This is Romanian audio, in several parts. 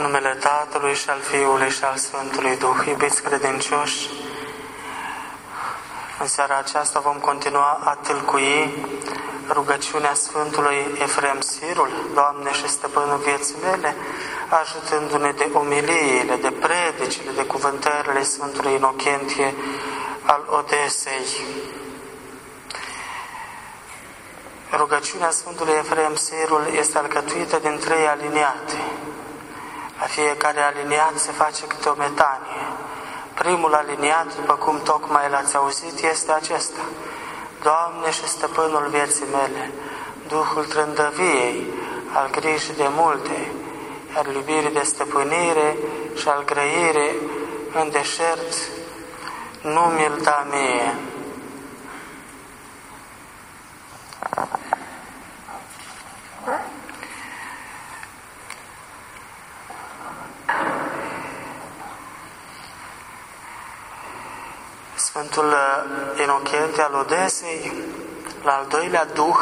În numele Tatălui și al Fiului și al Sfântului Duh, iubiți credincioși, în seara aceasta vom continua a tâlcui rugăciunea Sfântului Efrem Sirul, Doamne și Stăpânul vieții mele, ajutându-ne de omiliile, de predicile, de cuvântările Sfântului Inochentie al Odesei. Rugăciunea Sfântului Efrem Sirul este alcătuită din trei aliniate. La fiecare aliniat se face câte o metanie. Primul aliniat, după cum tocmai l-ați auzit, este acesta. Doamne și Stăpânul vieții mele, Duhul trândăviei, al grijii de multe, al iubirii de stăpânire și al grăire în deșert, nu mi-l da mie. Sfântul Inochente al Odesei, la al doilea Duh,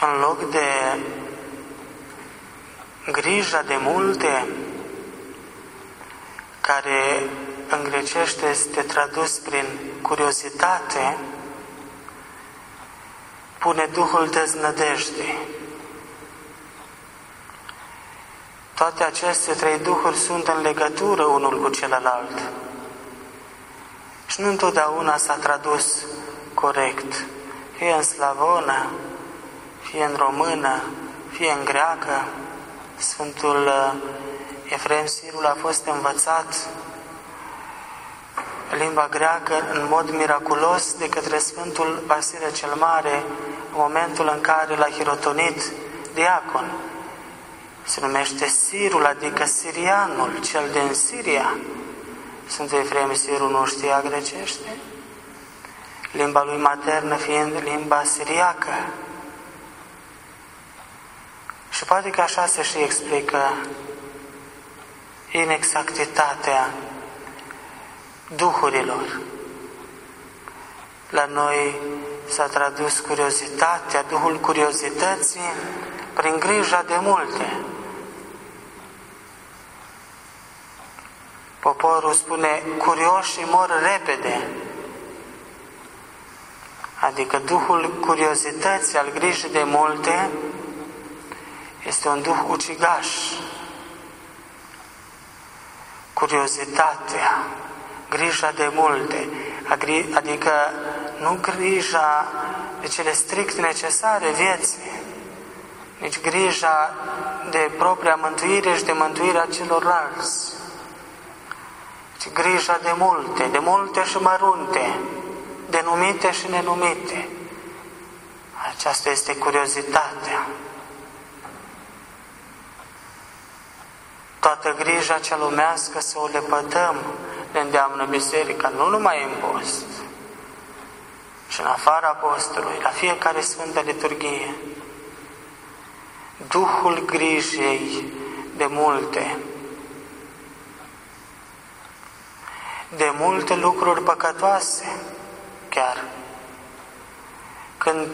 în loc de grija de multe, care în grecește este tradus prin curiozitate, pune Duhul deznădejde. Toate aceste trei duhuri sunt în legătură unul cu celălalt. Și nu întotdeauna s-a tradus corect, fie în slavonă, fie în română, fie în greacă. Sfântul Efrem Sirul a fost învățat limba greacă în mod miraculos de către Sfântul Vasile cel Mare în momentul în care l-a hirotonit diacon. Se numește Sirul, adică sirianul, cel din Siria. Sfântul Efrem Sirul nu știa grecește, limba lui maternă fiind limba siriacă. Și poate că așa se și explică inexactitatea duhurilor. La noi s-a tradus curiozitatea, duhul curiozității, prin grija de multe. Poporul spune, curioșii mor repede. Adică duhul curiozității, al grijii de multe, este un duh ucigaș. Curiozitatea, grija de multe, adică nu grija de cele strict necesare vieții, nici grija de propria mântuire și de mântuirea celorlalți, ci grija de multe, de multe și mărunte, de numite și nenumite. Aceasta este curiozitatea. Toată grija cea lumească să o lepădăm, ne îndeamnă biserica, nu numai în post, și în afara postului, la fiecare Sfântă Liturghie. Duhul grijei de multe, de multe lucruri păcătoase, chiar. Când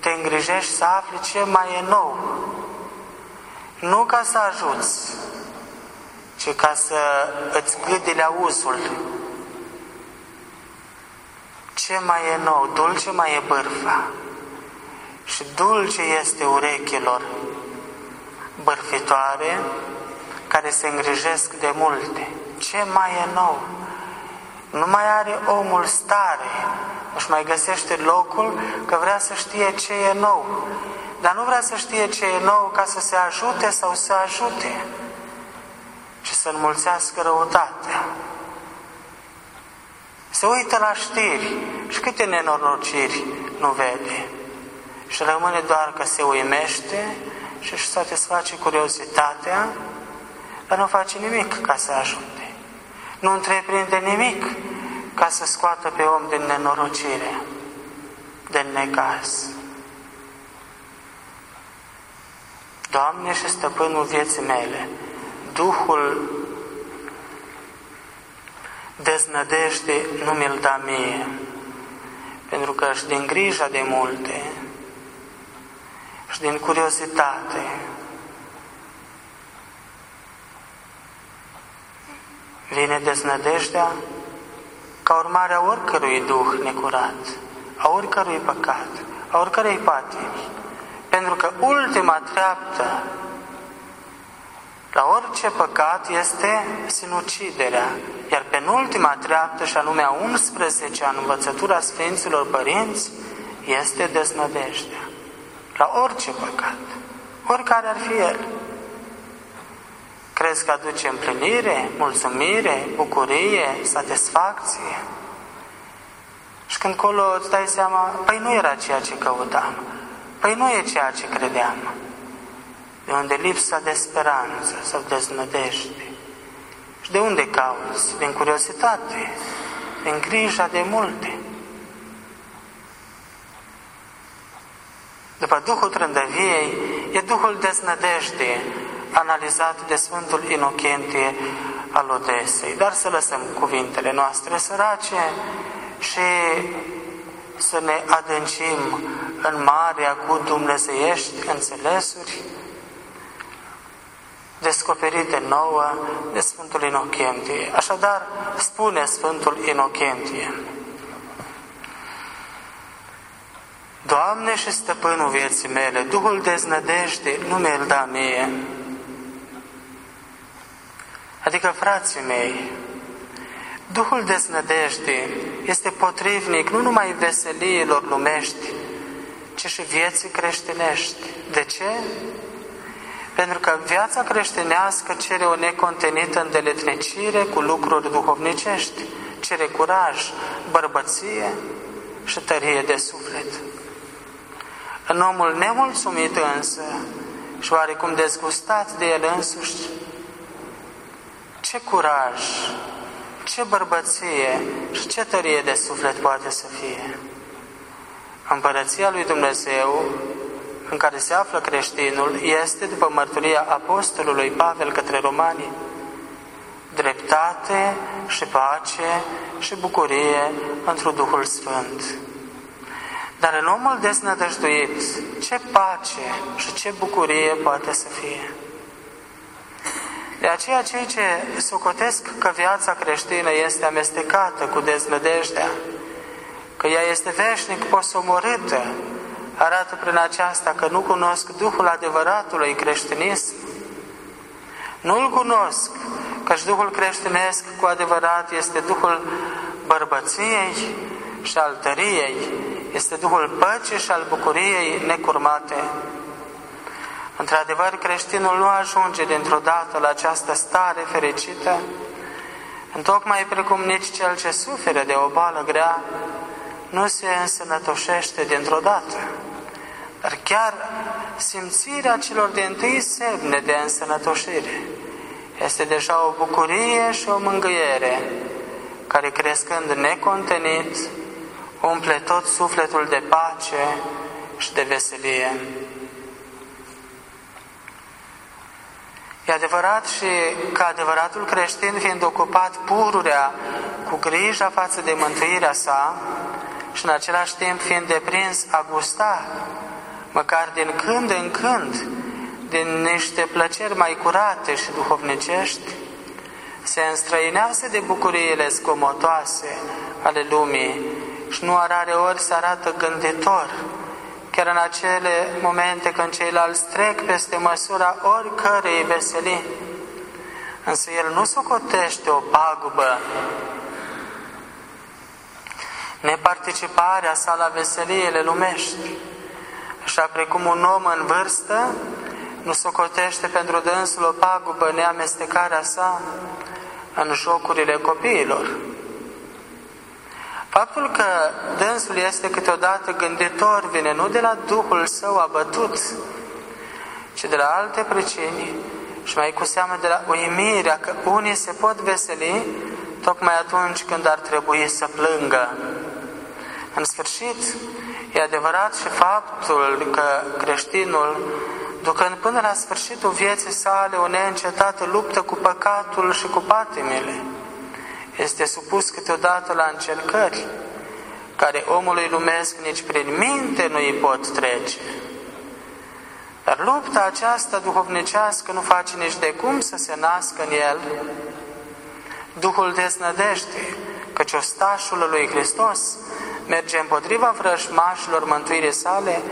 te îngrijești să afli ce mai e nou, nu ca să ajuți, ci ca să îți gâdile auzul. Ce mai e nou? Dulce mai e bârfa. Și dulce este urechilor bârfitoare care se îngrijesc de multe. Ce mai e nou? Nu mai are omul stare, își mai găsește locul că vrea să știe ce e nou. Dar nu vrea să știe ce e nou ca să se ajute sau să ajute, ci să înmulțească răutatea. Se uită la știri și câte nenorociri nu vede. Și rămâne doar că se uimește și își satisface curiozitatea, dar nu face nimic ca să ajute. Nu întreprinde nimic ca să scoată pe om din nenorocire, din necaz. Doamne și Stăpânul vieții mele, Duhul deznădejde nu mi-l da mie, pentru că și din grija de multe și din curiozitate. Vine deznădejdea ca urmare a oricărui duh necurat, a oricărui păcat, a oricărei patimi. Pentru că ultima treaptă la orice păcat este sinuciderea, iar penultima treaptă, și anume a 11 în învățătura Sfinților Părinți, este deznădejdea. La orice păcat, oricare ar fi el. Crezi că aduce împlinire, mulțumire, bucurie, satisfacție? Și când colo îți dai seama, păi nu era ceea ce căutam, păi nu e ceea ce credeam. De unde lipsa de speranță sau deznădejde. Și de unde cauți? Din curiozitate, din grija de multe. După Duhul Trândăviei, e Duhul deznădejde, analizat de Sfântul Inocentie al Odesei. Dar să lăsăm cuvintele noastre sărace și să ne adâncim în marea cu dumnezeiești înțelesuri, descoperite nouă de Sfântul Inocentie. Așadar, spune Sfântul Inocentie, Doamne și stăpânul vieții mele, Duhul deznădejde nu mi-l da mie. Adică, frații mei, Duhul deznădejde este potrivnic nu numai veseliilor lumești, ci și vieții creștinești. De ce? Pentru că viața creștinească cere o necontenită îndeletnicire cu lucruri duhovnicești, cere curaj, bărbăție și tărie de suflet. În omul nemulțumit însă și oarecum dezgustat de el însuși, ce curaj, ce bărbăție și ce tărie de suflet poate să fie. Împărăția lui Dumnezeu în care se află creștinul este, după mărturia apostolului Pavel către romani, dreptate și pace și bucurie într Duhul Sfânt. Dar în omul desnădăjduit, ce pace și ce bucurie poate să fie? De aceea cei ce socotesc că viața creștină este amestecată cu deznădejdea, că ea este veșnic posomorâtă, arată prin aceasta că nu cunosc Duhul adevăratului creștinism. Nu-l cunosc, căci Duhul creștinesc cu adevărat este Duhul bărbăției și al tăriei, este Duhul păcii și al bucuriei necurmate. Într-adevăr, creștinul nu ajunge dintr-o dată la această stare fericită, întocmai precum nici cel ce suferă de o boală grea nu se însănătoșește dintr-o dată. Dar chiar simțirea celor de întâi semne de însănătoșire este deja o bucurie și o mângâiere care crescând necontenit umple tot sufletul de pace și de veselie. E adevărat și că adevăratul creștin, fiind ocupat pururea cu grija față de mântuirea sa și în același timp fiind deprins a gusta, măcar din când în când, din niște plăceri mai curate și duhovnicești, se înstrăinează de bucuriile scomotoase ale lumii și nu rare ori se arată gânditor, chiar în acele momente când ceilalți trec peste măsura oricărei veselii. Însă el nu socotește o pagubă neparticiparea sa la veseliile lumești, așa precum un om în vârstă nu socotește pentru dânsul o pagubă neamestecarea sa în jocurile copiilor. Faptul că dânsul este câteodată gânditor vine nu de la Duhul său abătut, ci de la alte pricini și mai cu seamă de la uimirea că unii se pot veseli tocmai atunci când ar trebui să plângă. În sfârșit, e adevărat și faptul că creștinul, ducând până la sfârșitul vieții sale o neîncetată luptă cu păcatul și cu patimile, este supus câteodată la încercări care omului lumesc nici prin minte nu îi pot trece. Dar lupta aceasta duhovnicească nu face nici de cum să se nască în el Duhul deznădește, căci ostașul lui Hristos merge împotriva vrăjmașilor mântuirii sale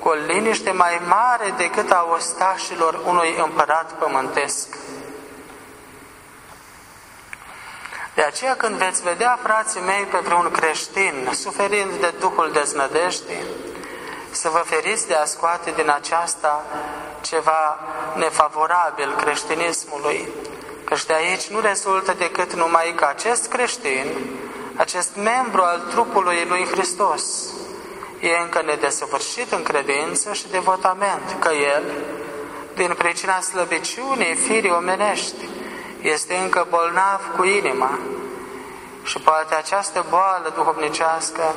cu o liniște mai mare decât a ostașilor unui împărat pământesc. De aceea când veți vedea, frații mei, pe vreun creștin suferind de Duhul deznădejde, să vă feriți de a scoate din aceasta ceva nefavorabil creștinismului, căci de aici nu rezultă decât numai că acest creștin, acest membru al trupului lui Hristos, e încă nedesăvârșit în credință și devotament, că el, din pricina slăbiciunii firii omenești, este încă bolnav cu inima și poate această boală duhovnicească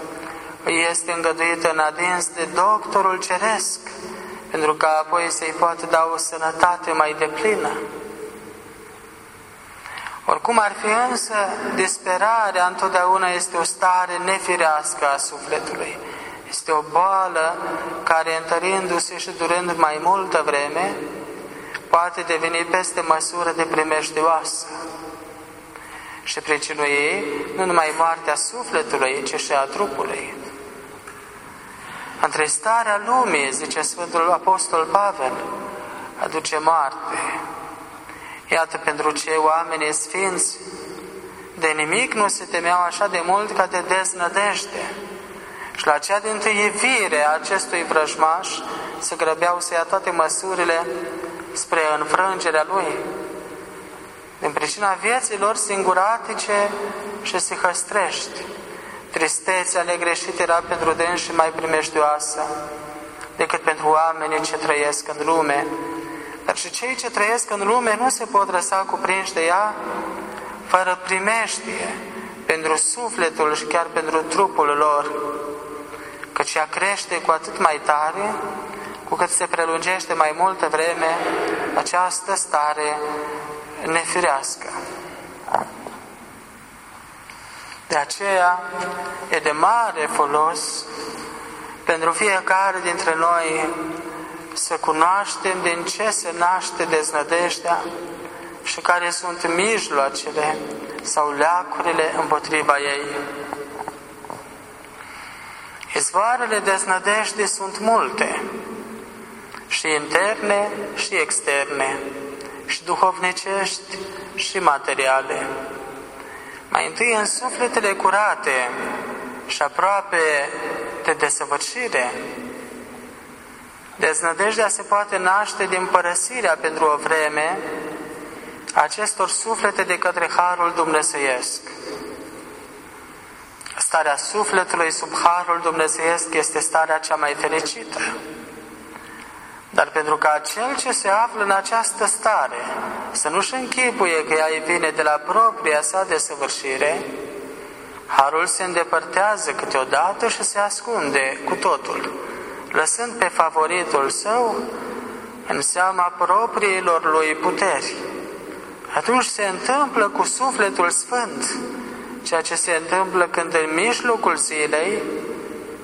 îi este îngăduită în adins de doctorul ceresc, pentru că apoi să-i poată da o sănătate mai deplină. Oricum ar fi însă, disperarea întotdeauna este o stare nefirească a sufletului. Este o boală care, întărindu-se și durând mai multă vreme, poate deveni peste măsură de primejdioasă. Și pricinul ei nu numai moartea sufletului, ci și a trupului. Între starea lumii, zice Sfântul Apostol Pavel, aduce moarte. Iată pentru ce oamenii sfinți de nimic nu se temeau așa de mult ca de deznădejde. Și la cea din tâivire a acestui vrăjmaș se grăbeau să ia toate măsurile spre înfrângerea lui. Din pricina vieții lor singuratice și sihăstrești, tristețea negreșită era pentru dânsi mai primejdioasă decât pentru oamenii ce trăiesc în lume. Dar și cei ce trăiesc în lume nu se pot lăsa cuprinși de ea fără primeștie pentru sufletul și chiar pentru trupul lor, căci ea crește cu atât mai tare cu cât se prelungește mai multă vreme această stare nefirească. De aceea e de mare folos pentru fiecare dintre noi să cunoaștem din ce se naște deznădejdea și care sunt mijloacele sau leacurile împotriva ei. Izvoarele deznădejde sunt multe, și interne și externe, și duhovnicești și materiale. Mai întâi în sufletele curate și aproape de desăvârșire, deznădejdea se poate naște din părăsirea pentru o vreme acestor suflete de către Harul Dumnezeiesc. Starea sufletului sub Harul Dumnezeiesc este starea cea mai fericită. Dar pentru ca cel ce se află în această stare să nu-și închipuie că ea îi vine de la propria sa desăvârșire, Harul se îndepărtează câteodată și se ascunde cu totul, lăsând pe favoritul său în seama propriilor lui puteri. Atunci se întâmplă cu sufletul sfânt, ceea ce se întâmplă când în mijlocul zilei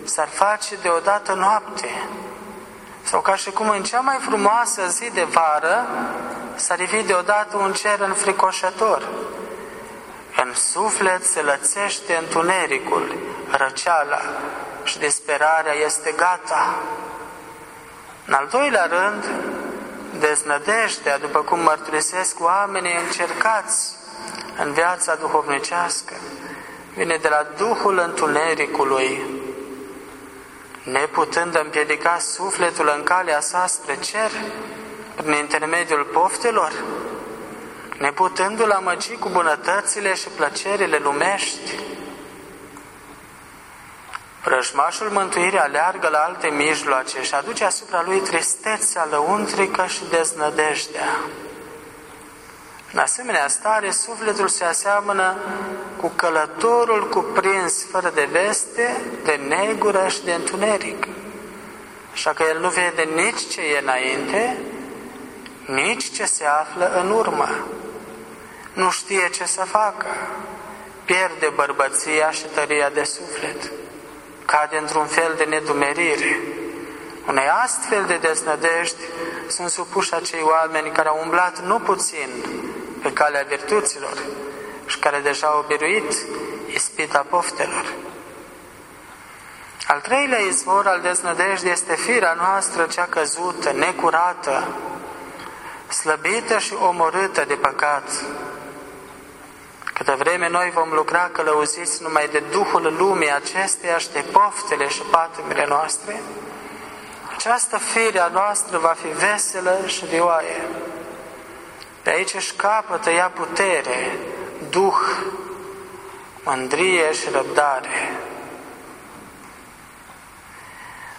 s-ar face deodată noapte, sau ca și cum în cea mai frumoasă zi de vară s-ar ivi deodată un cer înfricoșător. În suflet se lățește întunericul, răceala și desperarea este gata. În al doilea rând, deznădejdea, după cum mărturisesc oamenii încercați în viața duhovnicească, vine de la Duhul întunericului, neputând împiedica sufletul în calea sa spre cer, prin intermediul poftelor, neputându-l amăgi cu bunătățile și plăcerile lumești. Rășmașul mântuirii aleargă la alte mijloace și aduce asupra lui tristețea lăuntrică și deznădejdea. În asemenea stare, sufletul se aseamănă cu călătorul cuprins fără de veste, de negură și de întuneric. Așa că el nu vede nici ce e înainte, nici ce se află în urmă. Nu știe ce să facă. Pierde bărbăția și tăria de suflet. Cade într-un fel de nedumerire. Unei astfel de deznădejdi sunt supuși acei oameni care au umblat nu puțin pe calea virtuților și care deja au biruit ispita poftelor. Al treilea izvor al deznădejdii este firea noastră cea căzută, necurată, slăbită și omorâtă de păcat. Câte vreme noi vom lucra călăuziți numai de Duhul lumii acesteia și de poftele și patimile noastre, această fire a noastră va fi veselă și vioaie. De aici își capătă ea putere, duh, mândrie și răbdare.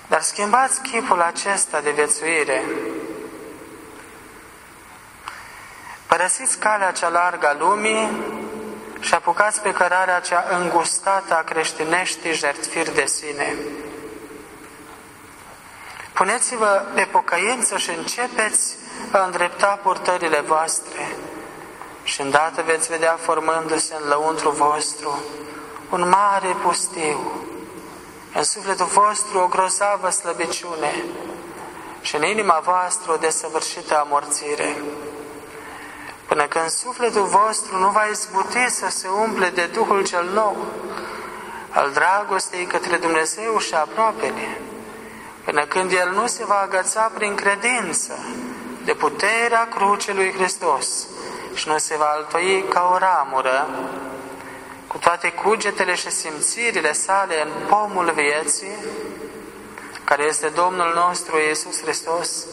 Dar schimbați chipul acesta de viețuire. Părăsiți calea cea largă a lumii și apucați pe cărarea cea îngustată a creștineștii jertfiri de sine. Puneți-vă pe pocăință și începeți a îndrepta purtările voastre și îndată veți vedea formându-se în lăuntru vostru un mare pustiu, în sufletul vostru o grozavă slăbiciune și în inima voastră o desăvârșită amorțire. Până când sufletul vostru nu va izbuti să se umple de Duhul cel nou, al dragostei către Dumnezeu și aproapele, până când El nu se va agăța prin credință de puterea crucii lui Hristos și nu se va altoi ca o ramură, cu toate cugetele și simțirile sale în pomul vieții, care este Domnul nostru Iisus Hristos,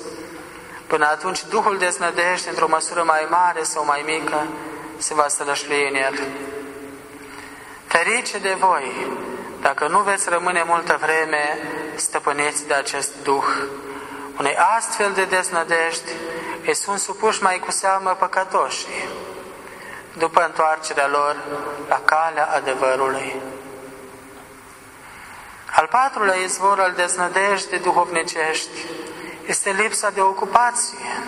până atunci Duhul deznădejde într-o măsură mai mare sau mai mică se va sălășlui în el. Ferice de voi, dacă nu veți rămâne multă vreme stăpâniți de acest Duh. Unei astfel de deznădejdi îi sunt supuși mai cu seamă păcătoșii, după întoarcerea lor la calea adevărului. Al patrulea izvor al deznădejdii duhovnicești este lipsa de ocupație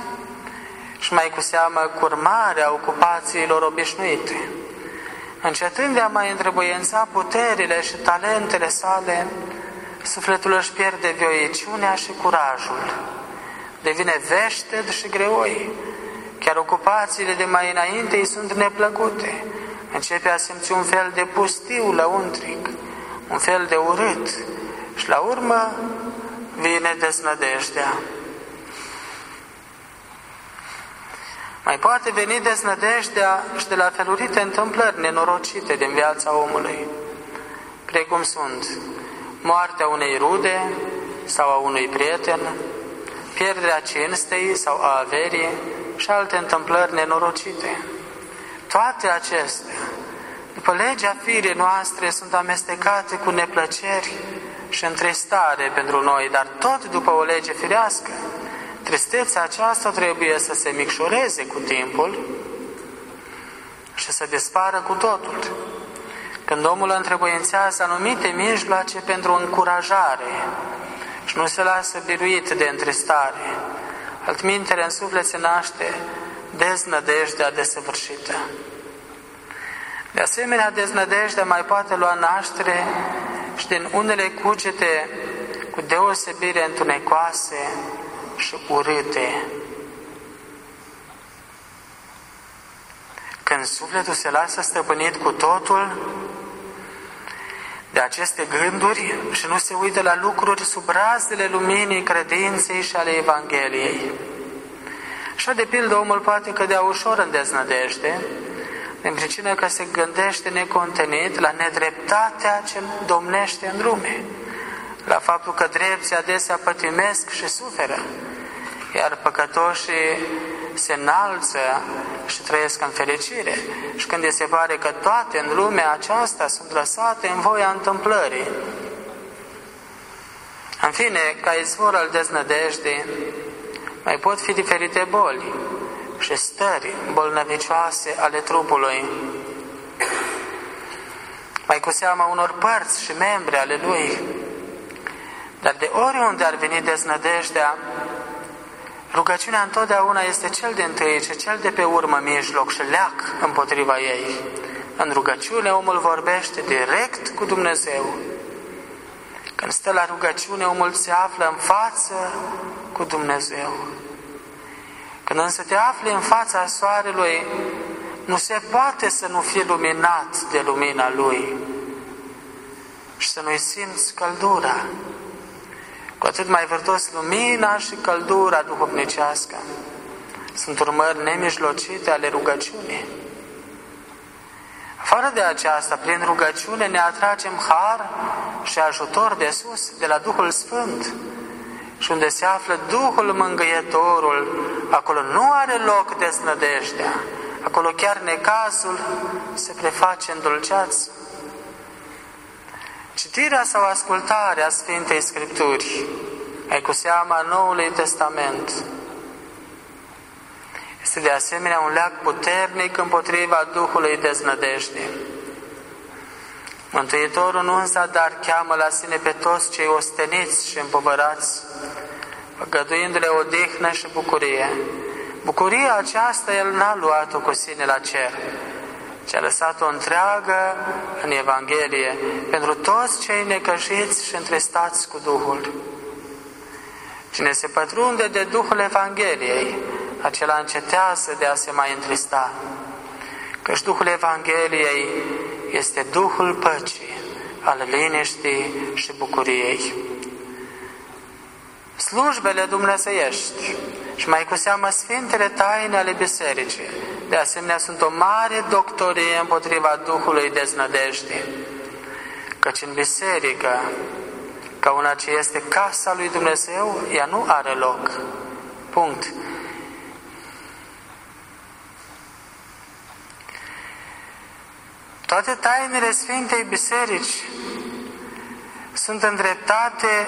și mai cu seamă curmarea ocupațiilor obișnuite. Încetând de a mai întrebuiența puterile și talentele sale, sufletul își pierde vioiciunea și curajul. Devine veșted și greoi. Chiar ocupațiile de mai înainte îi sunt neplăcute. Începe a simți un fel de pustiu lăuntric, un fel de urât și la urmă vine deznădejdea. Mai poate veni deznădejdea și de la felurite întâmplări nenorocite din viața omului, precum sunt moartea unei rude sau a unui prieten, pierderea cinstei sau a averii și alte întâmplări nenorocite. Toate acestea, după legea firii noastre, sunt amestecate cu neplăceri și întristare pentru noi, dar tot după o lege firească. Tristețea aceasta trebuie să se micșoreze cu timpul și să dispară cu totul. Când omul întrebuințează anumite mijloace pentru încurajare și nu se lasă biruit de întristare, altmintele în suflet se naște deznădejdea desăvârșită. De asemenea, deznădejdea mai poate lua naștere și din unele cugete cu deosebire întunecoase și urâte. Când sufletul se lasă stăpânit cu totul de aceste gânduri și nu se uită la lucruri sub razele luminii credinței și ale Evangheliei. Așa de pildă omul poate cădea ușor în deznădejde, din pricină că se gândește necontenit la nedreptatea ce domnește în lume, la faptul că drepții adesea pătimesc și suferă, iar păcătoșii se înalță și trăiesc în fericire. Și când se pare că toate în lumea aceasta sunt lăsate în voia întâmplării. În fine, ca izvor al deznădejdii, mai pot fi diferite boli și stări bolnăvicioase ale trupului, mai cu seama unor părți și membre ale lui. Dar de oriunde ar veni deznădejdea, Rugăciunea întotdeauna este cel de întâi și cel de pe urmă mijloc și leac împotriva ei. În rugăciune omul vorbește direct cu Dumnezeu. Când stă la rugăciune, omul se află în față cu Dumnezeu. Când însă te afli în fața soarelui, nu se poate să nu fie luminat de lumina Lui și să nu-i simți căldura. Cu atât mai vârtos lumina și căldura duhovnicească sunt urmări nemijlocite ale rugăciunii. Fără de aceasta, prin rugăciune ne atragem har și ajutor de sus, de la Duhul Sfânt, și unde se află Duhul Mângâietorul, acolo nu are loc desnădejdea, acolo chiar necazul se preface în dulceață. Citirea sau ascultarea Sfintei Scripturi, mai cu seama Noului Testament, este de asemenea un leac puternic împotriva Duhului deznădejde. Mântuitorul nu însă dar cheamă la sine pe toți cei osteniți și împovărați, păgăduindu-le odihnă și bucurie. Bucuria aceasta El n-a luat-o cu sine la cer, ci a lăsat-o întreagă în Evanghelie pentru toți cei necăjiți și întristați cu Duhul. Cine se pătrunde de Duhul Evangheliei, acela încetează de a se mai întrista. Căci Duhul Evangheliei este Duhul păcii, al liniștii și bucuriei. Slujbele dumnezeiești și mai cu seamă Sfintele Taine ale Bisericii, de asemenea sunt o mare doctorie împotriva Duhului deznădejdii, căci în biserică, ca una ce este casa lui Dumnezeu, ea nu are loc. Punct. Toate tainele Sfintei Biserici sunt îndreptate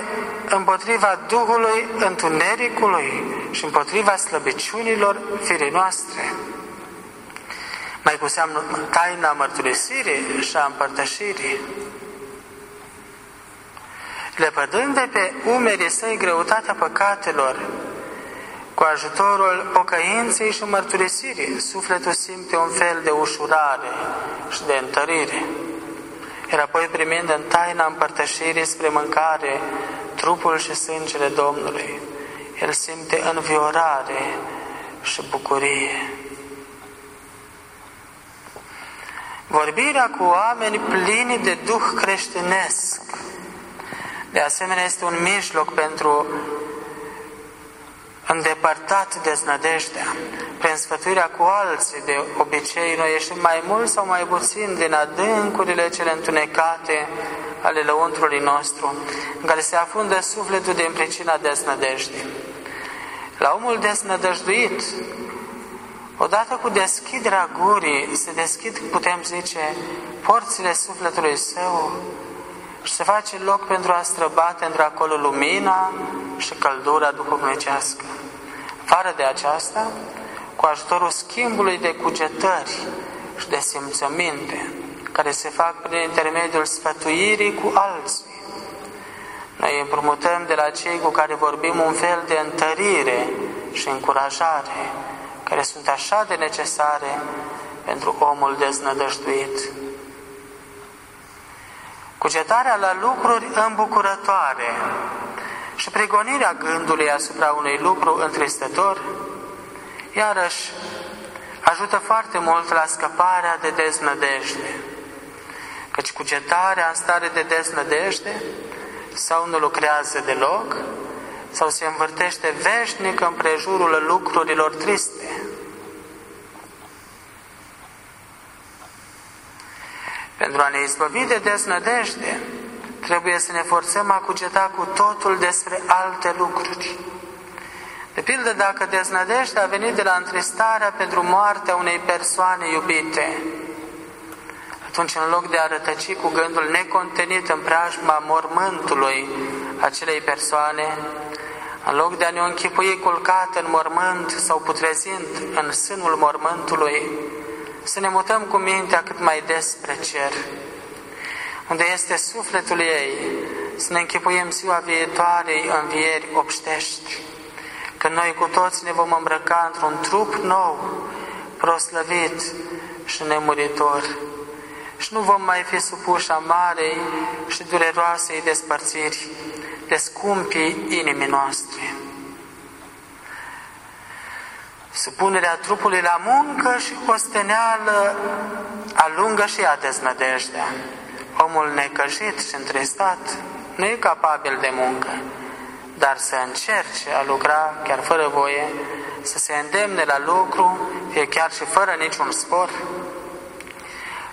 împotriva Duhului Întunericului și împotriva slăbiciunilor firii noastre. Mai cu seamă taina mărturisirii și a împărtășirii. Lepădând de pe umerii săi greutatea păcatelor, cu ajutorul pocăinței și mărturisirii, sufletul simte un fel de ușurare și de întărire. Iar apoi primind în taina împărtășirii spre mâncare trupul și sângele Domnului, el simte înviorare și bucurie. Vorbirea cu oameni plini de duh creștinesc, de asemenea, este un mijloc pentru îndepărtat deznădejdea, prin sfătuirea cu alții, de obicei noi ieșim mai mult sau mai puțin din adâncurile cele întunecate ale lăuntrului nostru, în care se afundă sufletul din pricina deznădejdii. La omul deznădăjduit, odată cu deschiderea gurii, se deschid, putem zice, porțile sufletului său și se face loc pentru a străbate într-acolo lumina și căldura duhovnicească. Fară de aceasta, cu ajutorul schimbului de cugetări și de simțăminte, care se fac prin intermediul sfătuirii cu alții, noi împrumutăm de la cei cu care vorbim un fel de întărire și încurajare, care sunt așa de necesare pentru omul deznădăjduit. Cugetarea la lucruri îmbucurătoare și pregonirea gândului asupra unui lucru întristător, iarăși ajută foarte mult la scăparea de deznădejde. Căci cugetarea în stare de deznădejde sau nu lucrează deloc, sau se învârtește veșnic în prejurul lucrurilor triste. Pentru a ne izbăvi de deznădejde, trebuie să ne forțăm a cugeta cu totul despre alte lucruri. De pildă, dacă deznădejdea a venit de la întristarea pentru moartea unei persoane iubite, atunci în loc de a rătăci cu gândul necontenit în preajma mormântului acelei persoane, în loc de a ne închipui culcat în mormânt sau putrezind în sânul mormântului, să ne mutăm cu mintea cât mai des spre cer, unde este sufletul ei, să ne închipuim ziua viitoarei învieri obștești, când noi cu toți ne vom îmbrăca într-un trup nou, proslăvit și nemuritor, și nu vom mai fi supuși amarei și dureroasei despărțiri de scumpii inimii noastre. Supunerea trupului la muncă și osteneală alungă și ea deznădejdea. Omul necăjit și întristat nu e capabil de muncă, dar să încerce a lucra chiar fără voie, să se îndemne la lucru, fie chiar și fără niciun spor.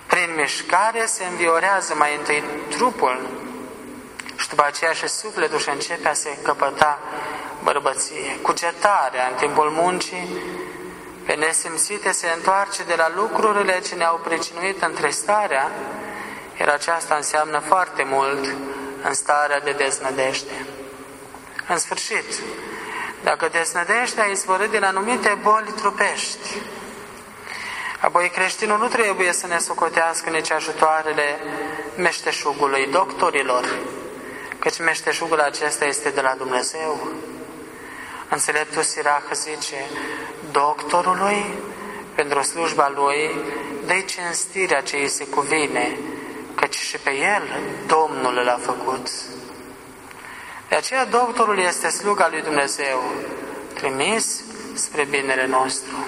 Prin mișcare se înviorează mai întâi trupul și după aceea și sufletul și începe a se căpăta bărbăție. Cugetarea în timpul muncii, pe nesimțite se întoarce de la lucrurile ce ne-au pricinuit între starea, iar aceasta înseamnă foarte mult în starea de deznădejde. În sfârșit, dacă deznădejdea a izvorât din anumite boli trupești, apoi creștinul nu trebuie să ne socotească nici ajutoarele meșteșugului doctorilor, căci meșteșugul acesta este de la Dumnezeu. Înțeleptul Sirach zice, doctorului, pentru slujba lui, dă cinstirea ce îi se cuvine, căci și pe el Domnul l-a făcut. De aceea doctorul este sluga lui Dumnezeu, trimis spre binele nostru.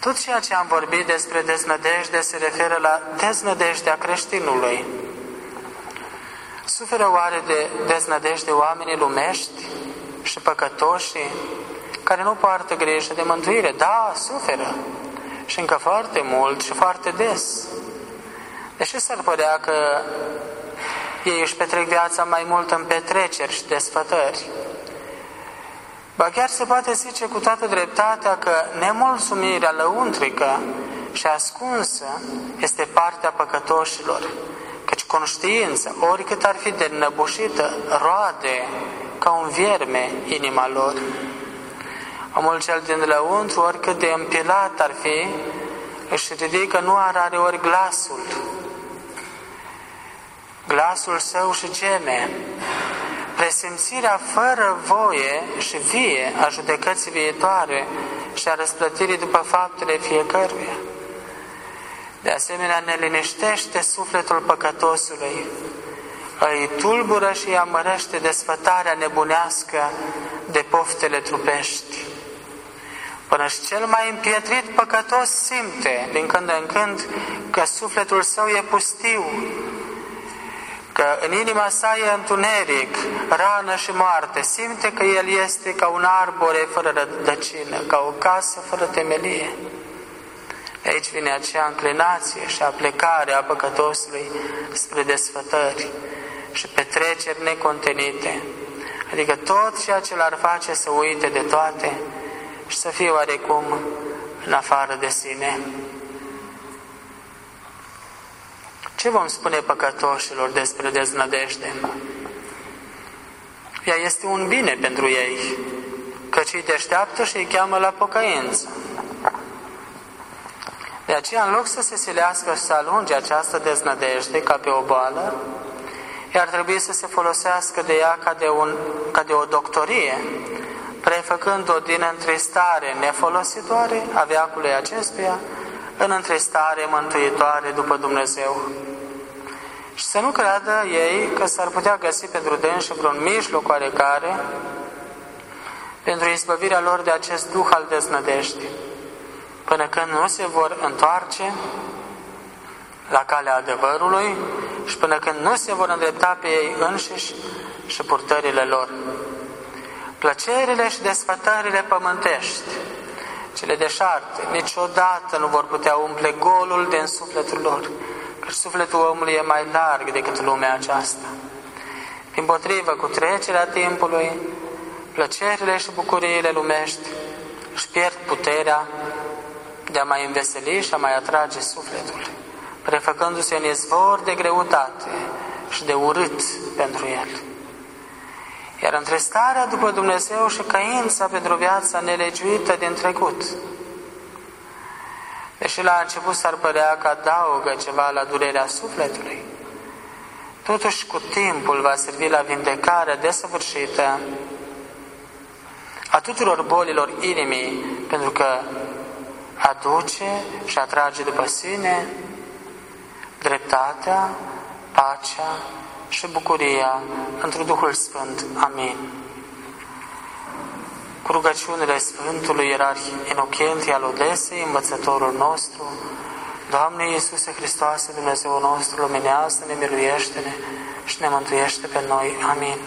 Tot ceea ce am vorbit despre deznădejde se referă la deznădejdea creștinului. Suferă oare de deznădejde oamenii lumești și păcătoși care nu poartă grijă de mântuire? Da, suferă. Și încă foarte mult și foarte des. Deși s-ar părea că ei își petrec viața mai mult în petreceri și desfătări. Ba chiar se poate zice cu toată dreptatea că nemulțumirea lăuntrică și ascunsă este partea păcătoșilor, căci conștiința, oricât ar fi de năbușită, roade ca un vierme inima lor. Omul cel din lăuntru, oricât de împilat ar fi, își ridică nu are ori glasul, glasul său și geme. Presimțirea fără voie și vie a judecății viitoare și a răsplătirii după faptele fiecăruia. De asemenea, ne liniștește sufletul păcătosului, îi tulbură și îi amărăște desfătarea nebunească de poftele trupești. Până și cel mai împietrit păcătos simte din când în când că sufletul său e pustiu, că în inima sa e întuneric, rană și moarte, simte că el este ca un arbore fără rădăcină, ca o casă fără temelie. De aici vine acea înclinație și aplecare a păcătosului spre desfătări și petreceri necontenite, adică tot ceea ce l-ar face să uite de toate și să fie oarecum în afară de sine. Ce vom spune păcătoșilor despre deznădejde? Ea este un bine pentru ei, căci îi deșteaptă și îi cheamă la pocăință. De aceea, în loc să se silească și să alunge această deznădejde ca pe o boală, ar trebui să se folosească de ea ca de, un, ca de o doctorie, prefăcând-o din întristare nefolositoare a veacului acestuia în întristare mântuitoare după Dumnezeu. Și să nu creadă ei că s-ar putea găsi pentru dânsi vreun mijloc oarecare pentru izbăvirea lor de acest duh al deznădejdii, până când nu se vor întoarce la calea adevărului și până când nu se vor îndrepta pe ei înșiși și purtările lor. Plăcerile și desfătările pământești cele deșarte, niciodată nu vor putea umple golul din sufletul lor, căci sufletul omului e mai larg decât lumea aceasta. Din potrivă, cu trecerea timpului, plăcerile și bucuriile lumești își pierd puterea de a mai înveseli și a mai atrage sufletul, prefăcându-se în izvor de greutate și de urât pentru el. Iar între starea după Dumnezeu și căința pentru viața nelegiuită din trecut, deși la început s-ar părea că adaugă ceva la durerea sufletului, totuși cu timpul va servi la vindecarea desăvârșită a tuturor bolilor inimii, pentru că aduce și atrage după sine dreptatea, pacea și bucuria într Duhul Sfânt. Amin. Cu rugăciunile Sfântului Ierarh Inocentii al Odesei, învățătorul nostru, Doamne Iisuse Hristoase, Dumnezeu nostru, luminează-ne, miluiește-ne și ne mântuiește pe noi. Amin.